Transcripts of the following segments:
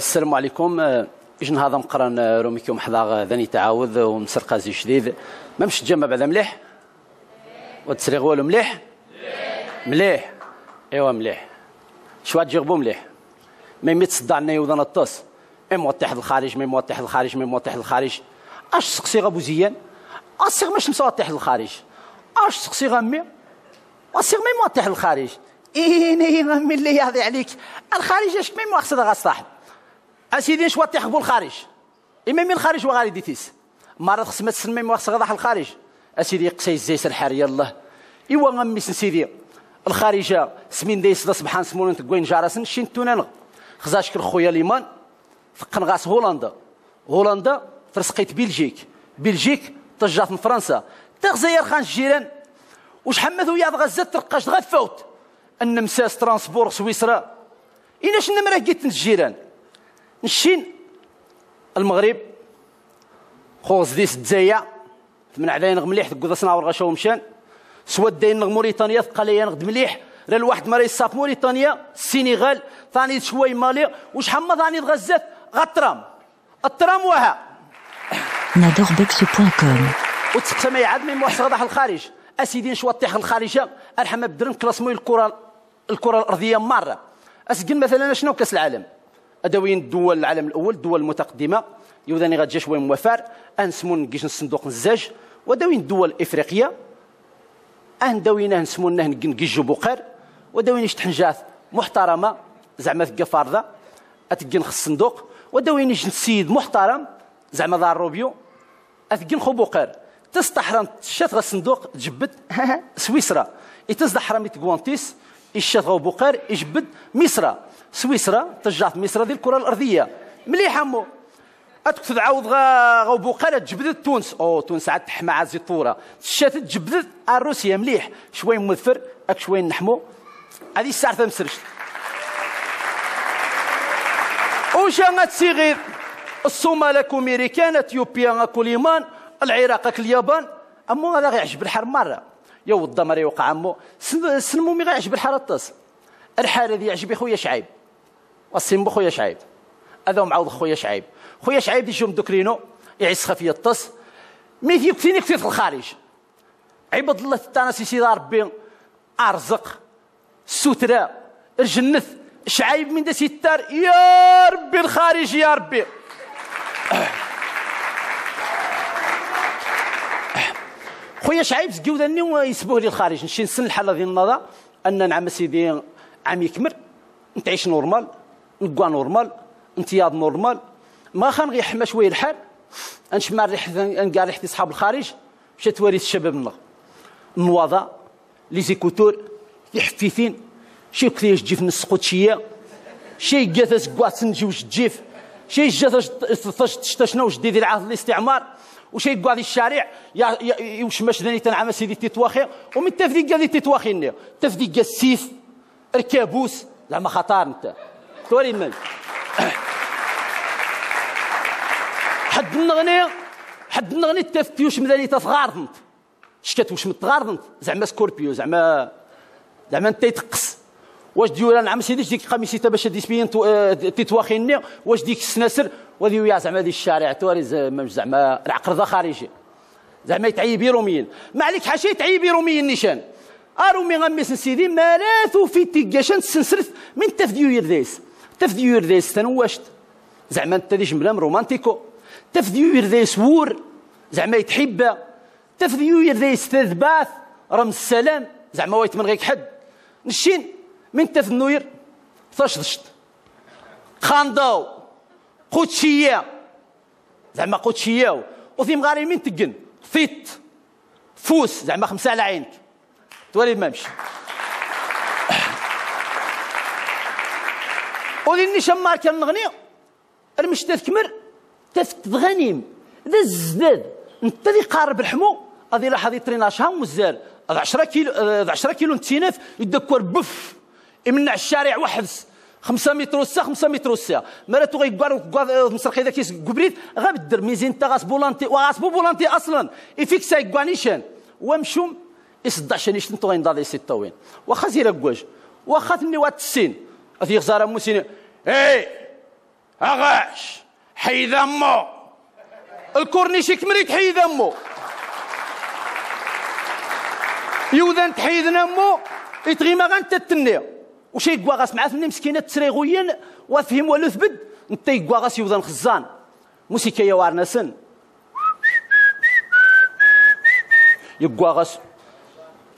السلام عليكم. إجن هذا مقرن روميكم حذا ذاني تعاوذ ومسرقة زي شديد. ما مش تجمع بعد مليح؟ وتسريغ والو مليح؟ مليح. إيوا مليح. شو تجربوا مليح. ما يميت صدعنا يوضنا الطاس اي موضح الخارج ما موضح الخارج ما موضح الخارج. أش سقسي أبو زيان؟ اصيغ مش مسوضح الخارج. أش سقسي غمي اصيغ ما موضح الخارج. إيه غمي اللي يهضي عليك. الخارج اش ما مواخصة غاصاحب اسيدي شوا تيخبو الخارج. إما من الخارج وغادي ديتيس مرات خص ما تسمي مواخصة غاضح الخارج. أسيدي قسي الزيس الحار يلاه. إيوا غمي سيدي الخارجة سمين دايس سبحان سمون تكوين جارسن شين تونان خزاش كل خويا ليمان فقن غاس هولندا. هولندا فرسقيت بلجيك. بلجيك طجات من فرنسا. تغزير خان الجيران وش حمثوا يا غزة ترقاش غفوت مساس ترانسبور سويسرا. إناش نمرة قيت الجيران نشين. المغرب خوز ديس تزايا من عداين مليح تقول صنع غشاو مشان. سوا داين موريتانيا ثقاليا نغد مليح. راه الواحد مرة يصاف موريتانيا السينغال ثاني شوي مالي. وش حما ثاني غزات غطرام. الترام وها nadorbex.com وتسقسم يعاد من موحص غضح الخارج. أسيدين شو طيح الخارجة. أرحم بدرن كلاسمو الكره الكرة الأرضية مرة. اسقل مثلا شنو كأس العالم؟ ادوين الدول العالم الأول الدول المتقدمه يوذاني غادي شوية موفر. انسمون كيش الصندوق الزاج ودوين الدول الافريقيه ان دويناه نسمونه نكيجو بوقر ودوين يشتحنجات محترمة. زعما ثقا فارضة. اتكن خ الصندوق. ودوين يجن السيد محترم. زعما دار روبيو. اتكن خو بوقر تستحرم تشات الصندوق تجبد سويسرا. يتصدح حرامي تكوانتيس الشات غو بوقر يجبد مصر. سويسرا تجات مصر ديال الكرة الأرضية. مليح مو أتكتب عاود غا بوقاله تجبدت تونس. أو تونس عاد تحمى عاد الطوره الشات تجبدت روسيا مليح. شوي مثفر أك شوي نحمو. هذه الساعة مسرش. وش غتسيغير الصومال كوميريكان إثيوبيا كوليمان العراق اليابان. أمو هذا غيعجب الحر مرة. يا وضا مري يوقع أمو. سلمو مي غيعجب الحر الطاس الحال هذه يعجبي خويا شعيب. والسيم خويا شعيب. هذا معوض خويا شعيب. خويا شعيب دي شوم دوكرينو يعيش خفية الطس. ميت يكفيني يكفي في الخارج. عباد الله تانا سيدي ربي أرزق سترة الجنث. شعيب من دا ستار يا ربي الخارج يا ربي. خويا شعيب زكيو ذني ويسبوه لي الخارج. نشي نسن الحالة ديال النظا أن نعم سيدي عم يكمل نتعيش نورمال. نقوا نورمال انتياض نورمال. ما خان غير حما شوية الحال. انشمع ريح نقال ريحتي صحاب الخارج مشات وريث الشباب الله النواضة لي زيكوتور حفيفين. شي كثير جيف نسقوتشيه شي جاثس كواس نجوج جيف. شي جاثس شنو جديد العهد الاستعمار. وشي كوا الشارع. يا وش ماش ذاني تنعم سيدي تتواخي ومن تفديق هذه تتواخي تفديق السيف الكابوس. زعما خطار انت توري من حد النغني حد النغني تفتيوش مداني تتغارضنت شكات واش متغارضنت زعما سكوربيو زعما زعما انت يتقص. واش ديولا نعم سيدي ديك قميصي باش ديسبيين آه، تتواخيني واش ديك السناسر؟ وديو يا زعما دي الشارع تواري زعما العقرضه خارجي. زعما يتعيبي روميين. ما عليك حاشا يتعيبي روميين نيشان. أرومي غميس سيدي مالاثو في تيكاشان سنسرت من تفديو يرديس تفديو يرديس تنواشت زعما انت ديش ملام رومانتيكو. تفديو يرديس وور زعما يتحب تفديو يرديس تذباث رم السلام. زعما وايت من غيك حد. نشين. من تف النوير ثشدشت خانداو. قوتشيه زعما قوتشيه وفي مغاري من تقن. فيت فوس. زعما خمسة على عينك. تولي ما مشي. وليني شمار كان نغني المشتات كمر تفت غنيم ذا الزداد. انت اللي قارب الحمو. هذه راح هذه طريناشها ومزال هذا 10 كيلو هذا 10 كيلو نتينف يدكور بف. يمنع الشارع وحبس 5 متر وسا 5 متر وسا. مراتو غيكوار مسرقي ذاك كبريت غابدر ميزين تا غاس بولانتي وغاس بولانتي أصلا. يفيكسا يكوانيشان ومشوم يصدع شنيش نتو غين دادي ستوين واخا زير كواج واخا تني وات السين اثي غزاره موسين. اي أغاش حيد امو الكورنيش يكمل تحيد امو يوذن تحيد امو يتغيما غانتا التنية وشي غاس مع ثني مسكينة تسريغوين وفهم ولو ثبد أنت غاس يوذن خزان. موسيقى يا وارنسن غاس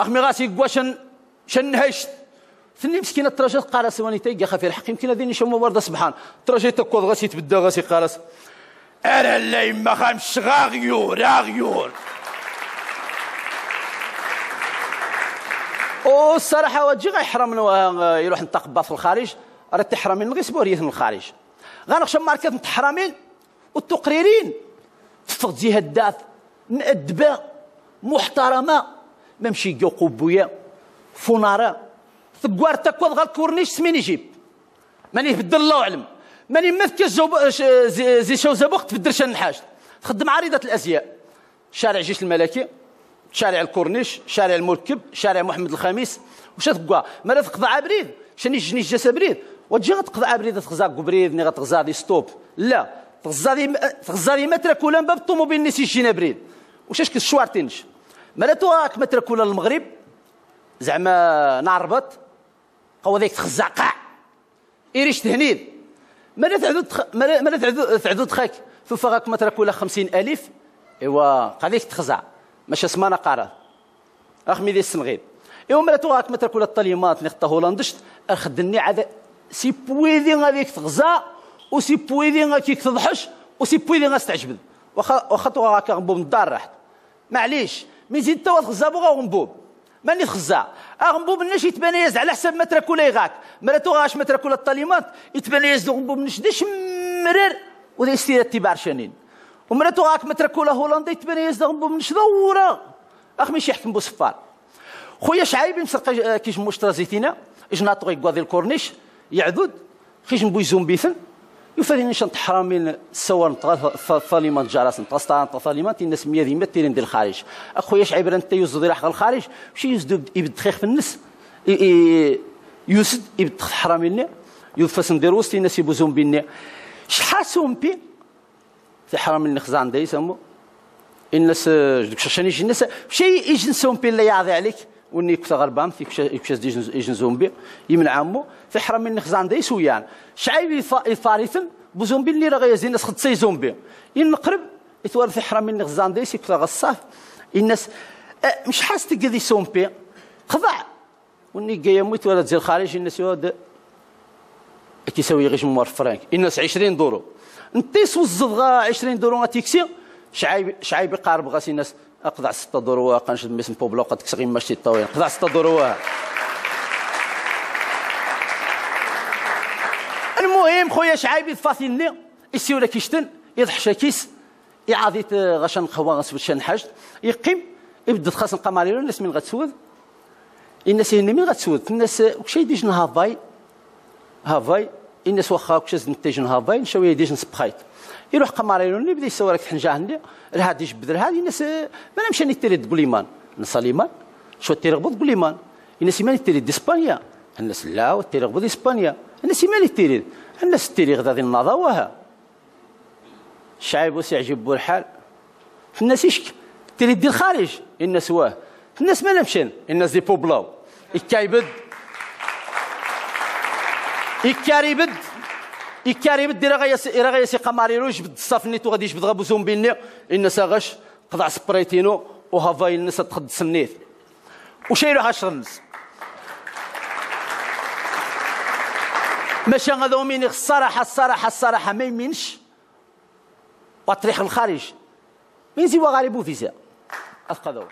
أخمي غاس يقوا شن شن هشت. ثني مسكينة تراجت قارس واني تيجا خفي الحق. يمكن هذين يشموا ورده سبحان. تراجت تكوض غاسي تبدا غاسي قارس ارى اللي ما خامش غاغيور غاغيور والصراحه وجي غيحرم يروح نتقبى في الخارج. راه تحرمين غير سبورية من الخارج. غنخشى ماركات متحرمين والتقريرين. تفضي هداف مأدبة محترمة. ممشي جو قبويا فونارا ثقوار تكوض غال كورنيش سمين يجيب ماني بدل الله أعلم. ماني مثك زي شو زبوق تبدل النحاج تخدم عريضة الأزياء. شارع جيش الملكي شارع الكورنيش شارع المركب شارع محمد الخامس واش تقوا ما تقضى عبريد شني جني جاس بريد وتجي غتقضى عبريد تغزا بريد ني غتغزا دي ستوب. لا. تغزا دي تغزا دي مترك ولا باب الطوموبيل نسي جينا بريد واش اش كشوارتينش ما تو راك مترك ولا المغرب؟ زعما نعربط. قوا ذيك تخزع قاع إيريش تهنيد ما تعدد ما تعدد تعدد خاك ثم غاك مترك ولا خمسين ألف إيوا قاديك تخزع. ماشي سمانة قارة. اخمي دي السنغيل يوم لا توغاك ما تاكل الطليمات؟ نخطا هولندشت. اخدني عاد سي بويدي غاديك تغزا وسي بويدي غاكيك تضحش وسي بويدي غاستعجبد. واخا واخا توغاك غنبوب من الدار راحت. معليش مي زيد توا تغزا بوغا غنبوب. ماني تخزا اغنبوب الناس يتبان ياز على حسب ما تراكو يغاك. ما توغاش ما تراكو الطليمات يتبان ياز غنبوب نش داش مرر وذي استيرا اتبار شانين ومراتو غاك متركو له هولندا يتبان يزدغن بو منش دورة. اخ ماشي يحكم بو صفار خويا شعيب مسرق كيش مشترى زيتينا إجناطو غيكوا الكورنيش يعدود خيش نبوي زومبيثن يفادين نشان تحرامين سوان ثاليمان جاراس تغسطان ثاليمان الناس مية ديما تيرين ديال الخارج. أخويا شعيب انت يوزد راح الخارج. وشي يوزد يبد خيخ في النس يوسد يبد حرامين. يوفاس ندير وسط الناس يبو زومبيني شحال سومبي؟ في حرم النخزان دي يسمو الناس شاشاني يجي الناس. شيء يجن سومبي اللي يعضي عليك. وني كتا غربان في كشاس يجن زومبي. يمن عمو. في حرم النخزان دي سويان. شعيب يفارثن بزومبي اللي راه يزين الناس خدسي زومبي. ينقرب يتوار في حرم النخزان دي كتا غصاف. الناس مش حاس تقضي سومبي. خضع. وني جاي موت ولا تزيل خارج الناس يود كيساوي غيش موار فرانك. الناس 20 دورو. نتيس وزغا 20 درو تيكسي شعيب شعيب قارب غاسي الناس. اقضع 6 درو قنشد ميسن بوبلو قد كسغي ماشي طويل. قضع 6 درو المهم خويا شعيب يتفاثيني يسيولا كيشتن يضحشا كيس يعاضيت غاشان قهوة غاسب شان حاجت. يقيم يبدأ خاص القماريرو الناس من غتسود؟ الناس هنا من غتسود؟ الناس وكشي يديش هافاي هافاي الناس واخا كشاز نتيجن هافاين شوية يديش نسبخايت يروح قمارين بدا يسوى لك حنجة عندي راه ديش بدر. هذه الناس ما نمشي نتيري بوليمان نصليمان شو تيرغبط بوليمان الناس ما نتيري دي إسبانيا. الناس لا وتيرغبط إسبانيا. الناس ما نتيري الناس تيري غدا ذي النظاوها شعيب يعجب الحال. الناس يشك تيري دي الخارج الناس واه. الناس ما نمشين الناس دي بوبلاو يكايبد إكاري بد إكاري بد إرا غيسي قماريرو يجبد الصاف نيتو غادي يجبد غابو زومبيني الناس غاش قضع سبريتينو وهافاي الناس تخد سنيت وشيرو عشر الناس. ماشي غادو ميني الصراحة الصراحة الصراحة ما يمينش. وطريق الخارج. من زيوا غاربو فيزا أثقدو